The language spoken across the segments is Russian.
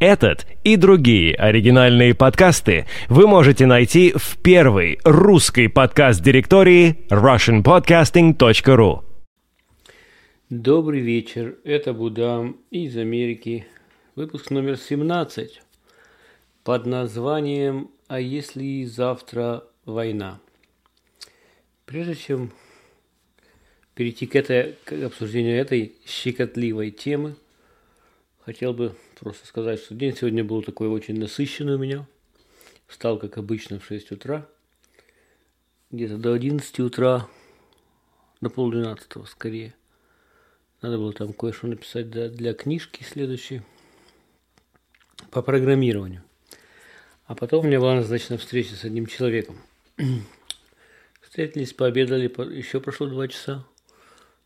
Этот и другие оригинальные подкасты вы можете найти в первой русской подкаст-директории russianpodcasting.ru. Добрый вечер, это Будам из Америки. Выпуск номер 17 под названием «А если завтра война?». Прежде чем перейти к, этой, к обсуждению этой щекотливой темы, хотел бы просто сказать, что день сегодня был такой очень насыщенный у меня. Встал, как обычно, в 6 утра. Где-то до 11 утра, до полдвенадцатого скорее. Надо было там кое-что написать для, для книжки следующей по программированию. А потом у меня была назначена встреча с одним человеком. Встретились, пообедали, еще прошло два часа.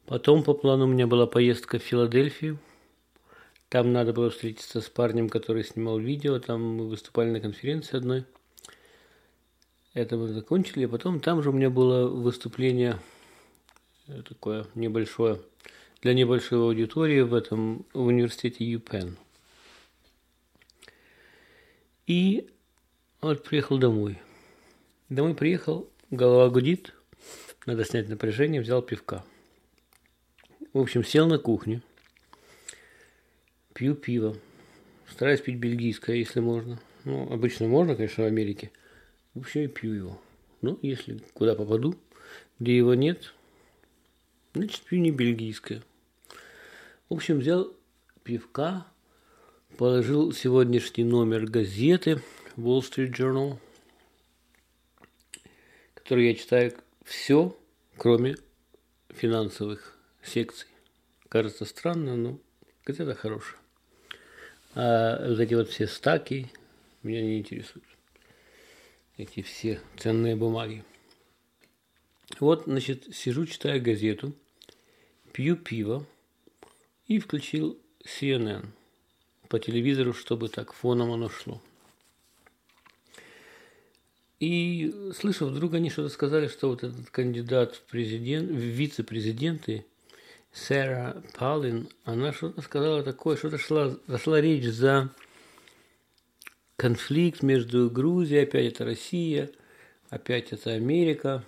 Потом по плану у меня была поездка в Филадельфию. Там надо было встретиться с парнем, который снимал видео. Там мы выступали на конференции одной. Это мы закончили. А потом там же у меня было выступление э, такое небольшое для небольшой аудитории в этом в университете UPenn. И вот приехал домой. Домой приехал, голова гудит, надо снять напряжение, взял пивка. В общем, сел на кухню, пью пиво, стараюсь пить бельгийское, если можно. Ну, обычно можно, конечно, в Америке. В общем, я пью его. Ну, если куда попаду, где его нет, значит, пью не бельгийское. В общем, взял пивка, положил сегодняшний номер газеты – Wall Street Journal, который я читаю все, кроме финансовых секций. Кажется странно, но газета хорошая. А вот эти вот все стаки меня не интересуют. Эти все ценные бумаги. Вот, значит, сижу, читаю газету, пью пиво и включил CNN по телевизору, чтобы так фоном оно шло. И слышу, вдруг они что-то сказали, что вот этот кандидат в президент, в вице-президенты, Сара Палин, она что-то сказала такое, что-то шла, зашла речь за конфликт между Грузией, опять это Россия, опять это Америка.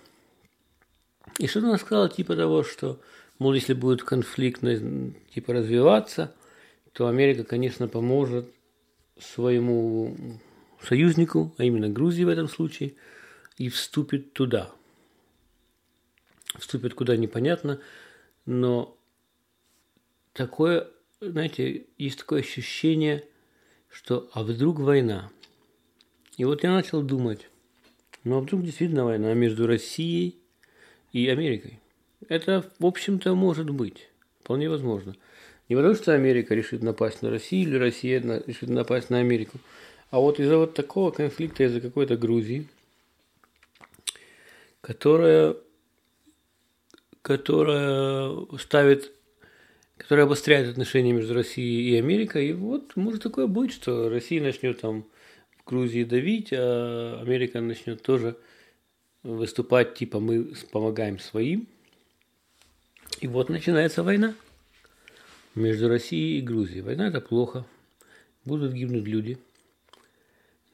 И что-то она сказала типа того, что, мол, если будет конфликт типа развиваться, то Америка, конечно, поможет своему союзнику, а именно Грузии в этом случае, и вступит туда. Вступит куда непонятно, но такое, знаете, есть такое ощущение, что а вдруг война? И вот я начал думать, ну а вдруг действительно война между Россией и Америкой? Это, в общем-то, может быть. Вполне возможно. Не потому, что Америка решит напасть на Россию или Россия решит напасть на Америку, а вот из-за вот такого конфликта, из-за какой-то Грузии, которая, которая ставит, которая обостряет отношения между Россией и Америкой, и вот может такое быть, что Россия начнет там в Грузии давить, а Америка начнет тоже выступать, типа мы помогаем своим. И вот начинается война между Россией и Грузией. Война это плохо. Будут гибнуть люди –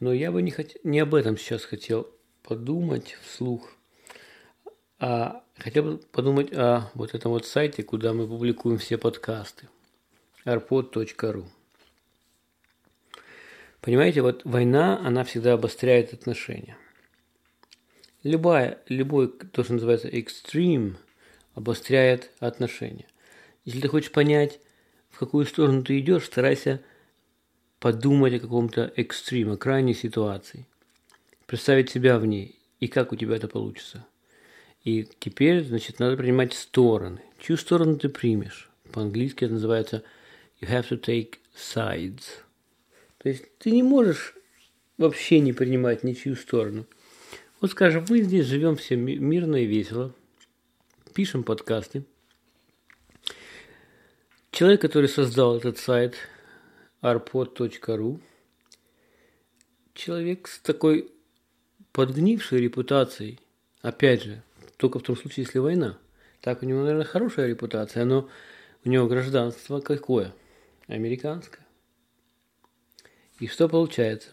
но я бы не, хот... не об этом сейчас хотел подумать вслух, а хотел бы подумать о вот этом вот сайте, куда мы публикуем все подкасты. arpod.ru Понимаете, вот война, она всегда обостряет отношения. Любая, любой, то, что называется экстрим, обостряет отношения. Если ты хочешь понять, в какую сторону ты идешь, старайся подумать о каком-то экстриме, крайней ситуации, представить себя в ней и как у тебя это получится. И теперь, значит, надо принимать стороны. Чью сторону ты примешь? По-английски это называется you have to take sides. То есть ты не можешь вообще не принимать ничью сторону. Вот скажем, мы здесь живем все мирно и весело, пишем подкасты. Человек, который создал этот сайт, arpod.ru. Человек с такой подгнившей репутацией, опять же, только в том случае, если война. Так у него, наверное, хорошая репутация, но у него гражданство какое? Американское. И что получается?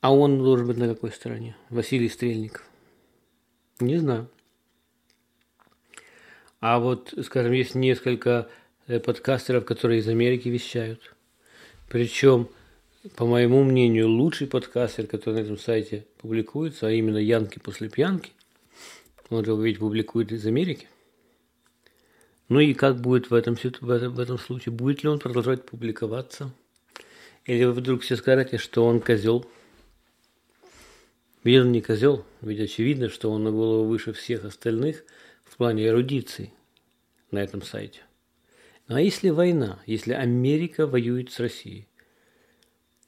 А он должен быть на какой стороне? Василий Стрельников. Не знаю. А вот, скажем, есть несколько э, подкастеров, которые из Америки вещают. Причем, по моему мнению, лучший подкастер, который на этом сайте публикуется, а именно Янки после пьянки, он же ведь публикует из Америки. Ну и как будет в этом, в этом, в этом случае? Будет ли он продолжать публиковаться? Или вы вдруг все скажете, что он козел? Ведь он не козел, ведь очевидно, что он на голову выше всех остальных в плане эрудиции на этом сайте. Ну а если война, если Америка воюет с Россией,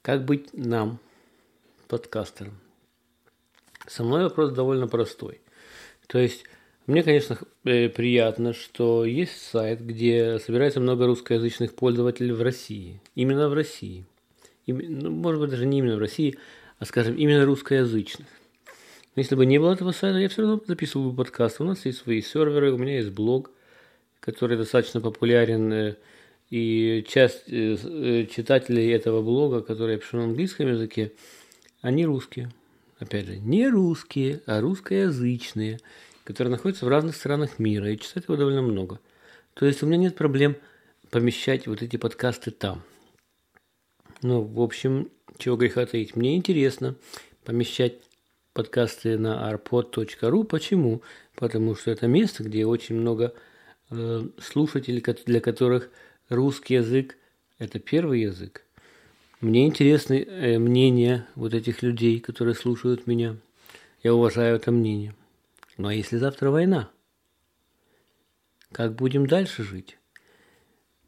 как быть нам, подкастерам? Со мной вопрос довольно простой. То есть, мне, конечно, э, приятно, что есть сайт, где собирается много русскоязычных пользователей в России. Именно в России. Ну, может быть, даже не именно в России, а, скажем, именно русскоязычных. Но если бы не было этого сайта, я все равно записывал бы подкаст. У нас есть свои серверы, у меня есть блог, который достаточно популярен. И часть э, э, читателей этого блога, которые я пишу на английском языке, они русские. Опять же, не русские, а русскоязычные, которые находятся в разных странах мира. И читать его довольно много. То есть у меня нет проблем помещать вот эти подкасты там. Ну, в общем, чего греха таить. Мне интересно помещать подкасты на arpod.ru. Почему? Потому что это место, где очень много э, слушателей, для которых русский язык – это первый язык. Мне интересны э, мнения вот этих людей, которые слушают меня. Я уважаю это мнение. Ну а если завтра война? Как будем дальше жить?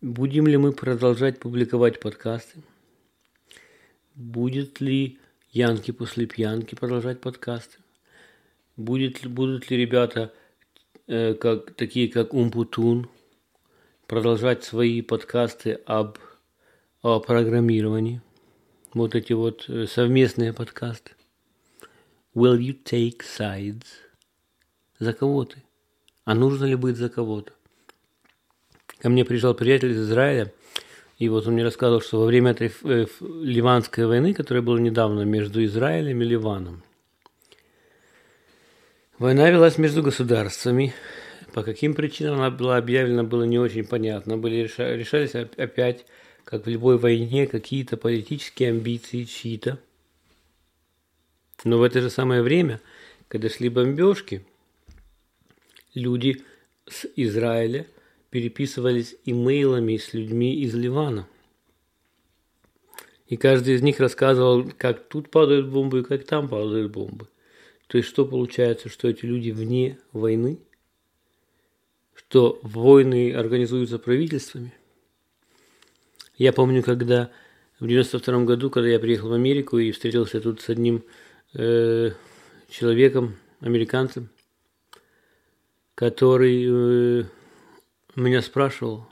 Будем ли мы продолжать публиковать подкасты? Будет ли Янки после пьянки продолжать подкасты? Будет, будут ли ребята, э, как, такие как Умпутун, продолжать свои подкасты об, о программировании? Вот эти вот э, совместные подкасты. Will you take sides? За кого ты? А нужно ли быть за кого-то? Ко мне приезжал приятель из Израиля – и вот он мне рассказывал, что во время этой э, ливанской войны, которая была недавно между Израилем и Ливаном, война велась между государствами. По каким причинам она была объявлена, было не очень понятно. Были решались опять, как в любой войне, какие-то политические амбиции чьи-то. Но в это же самое время, когда шли бомбежки, люди с Израиля – переписывались имейлами с людьми из Ливана. И каждый из них рассказывал, как тут падают бомбы и как там падают бомбы. То есть что получается, что эти люди вне войны? Что войны организуются правительствами? Я помню, когда в 92 году, когда я приехал в Америку и встретился тут с одним э, человеком, американцем, который э, меня спрашивал,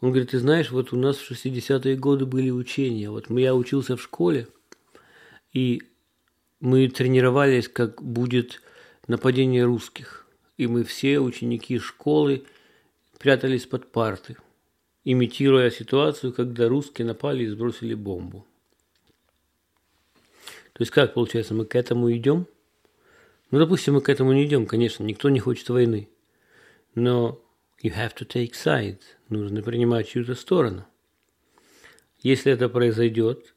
он говорит, ты знаешь, вот у нас в 60-е годы были учения. Вот я учился в школе, и мы тренировались, как будет нападение русских. И мы все, ученики школы, прятались под парты, имитируя ситуацию, когда русские напали и сбросили бомбу. То есть как получается, мы к этому идем? Ну, допустим, мы к этому не идем, конечно, никто не хочет войны. Но You have to take sides. Нужно принимать чью-то сторону. Если это произойдет,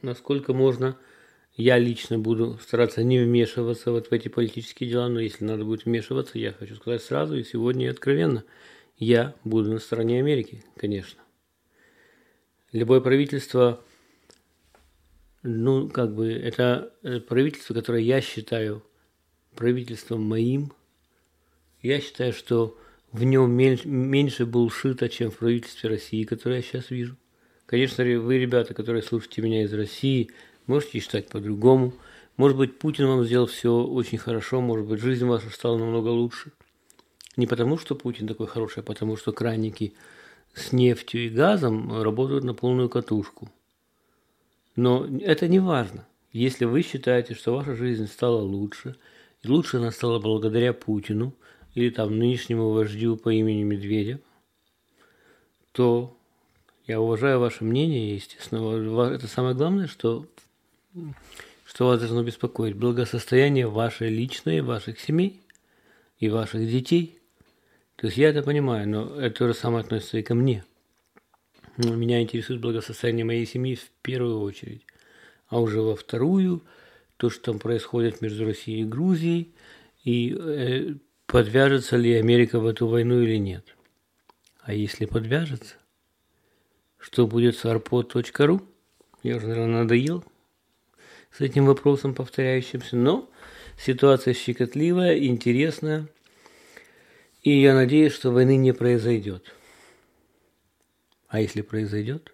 насколько можно, я лично буду стараться не вмешиваться вот в эти политические дела, но если надо будет вмешиваться, я хочу сказать сразу и сегодня и откровенно, я буду на стороне Америки, конечно. Любое правительство, ну, как бы, это э, правительство, которое я считаю правительством моим. Я считаю, что в нем меньше булшита, чем в правительстве России, которое я сейчас вижу. Конечно, вы, ребята, которые слушаете меня из России, можете считать по-другому. Может быть, Путин вам сделал все очень хорошо, может быть, жизнь ваша стала намного лучше. Не потому, что Путин такой хороший, а потому, что краники с нефтью и газом работают на полную катушку. Но это не важно. Если вы считаете, что ваша жизнь стала лучше, и лучше она стала благодаря Путину – или там нынешнему вождю по имени Медведев, то Я уважаю ваше мнение, естественно. Это самое главное, что, что вас должно беспокоить. Благосостояние ваше личное, ваших семей и ваших детей. То есть я это понимаю, но это то же самое относится и ко мне. Меня интересует благосостояние моей семьи в первую очередь. А уже во вторую, то, что там происходит между Россией и Грузией, и э, подвяжется ли Америка в эту войну или нет. А если подвяжется, что будет с arpod.ru? Я уже, наверное, надоел с этим вопросом повторяющимся, но ситуация щекотливая, интересная, и я надеюсь, что войны не произойдет. А если произойдет?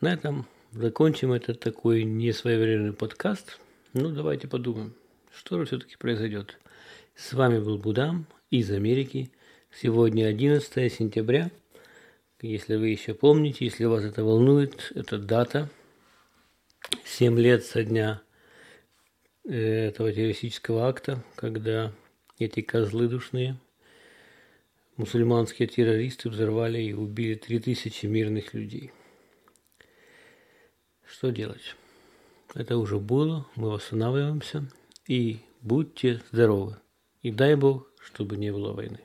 На этом закончим этот такой несвоевременный подкаст. Ну, давайте подумаем, что же все-таки произойдет. С вами был Будам из Америки. Сегодня 11 сентября. Если вы еще помните, если вас это волнует, это дата. 7 лет со дня э, этого террористического акта, когда эти козлы душные, мусульманские террористы взорвали и убили 3000 мирных людей. Что делать? Это уже было, мы восстанавливаемся и будьте здоровы. И дай Бог, чтобы не было войны.